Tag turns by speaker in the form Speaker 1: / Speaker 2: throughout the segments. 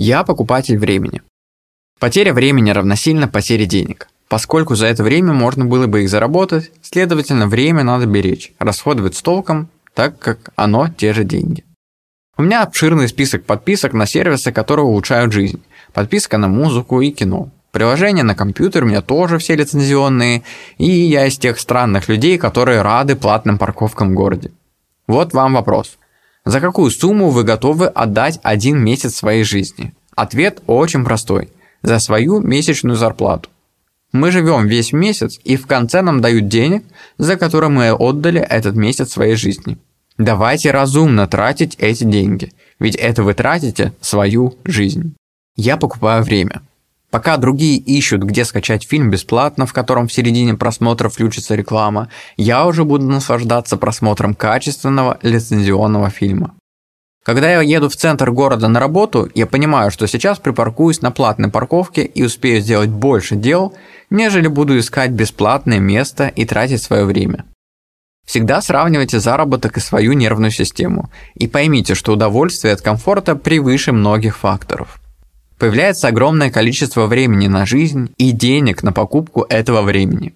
Speaker 1: Я покупатель времени. Потеря времени равносильно потере денег. Поскольку за это время можно было бы их заработать, следовательно, время надо беречь, расходовать с толком, так как оно те же деньги. У меня обширный список подписок на сервисы, которые улучшают жизнь. Подписка на музыку и кино. Приложения на компьютер у меня тоже все лицензионные, и я из тех странных людей, которые рады платным парковкам в городе. Вот вам вопрос. За какую сумму вы готовы отдать один месяц своей жизни? Ответ очень простой. За свою месячную зарплату. Мы живем весь месяц, и в конце нам дают денег, за которые мы отдали этот месяц своей жизни. Давайте разумно тратить эти деньги, ведь это вы тратите свою жизнь. Я покупаю время. Пока другие ищут, где скачать фильм бесплатно, в котором в середине просмотра включится реклама, я уже буду наслаждаться просмотром качественного лицензионного фильма. Когда я еду в центр города на работу, я понимаю, что сейчас припаркуюсь на платной парковке и успею сделать больше дел, нежели буду искать бесплатное место и тратить свое время. Всегда сравнивайте заработок и свою нервную систему, и поймите, что удовольствие от комфорта превыше многих факторов. Появляется огромное количество времени на жизнь и денег на покупку этого времени.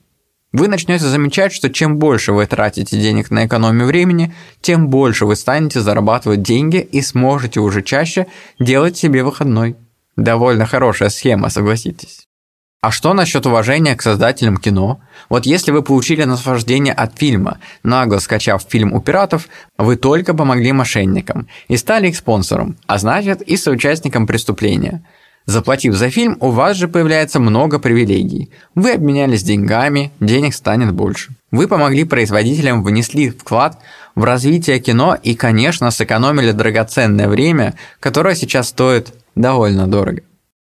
Speaker 1: Вы начнете замечать, что чем больше вы тратите денег на экономию времени, тем больше вы станете зарабатывать деньги и сможете уже чаще делать себе выходной. Довольно хорошая схема, согласитесь. А что насчет уважения к создателям кино? Вот если вы получили наслаждение от фильма, нагло скачав фильм у пиратов, вы только помогли мошенникам и стали их спонсором, а значит и соучастником преступления. Заплатив за фильм, у вас же появляется много привилегий. Вы обменялись деньгами, денег станет больше. Вы помогли производителям, внесли вклад в развитие кино и, конечно, сэкономили драгоценное время, которое сейчас стоит довольно дорого.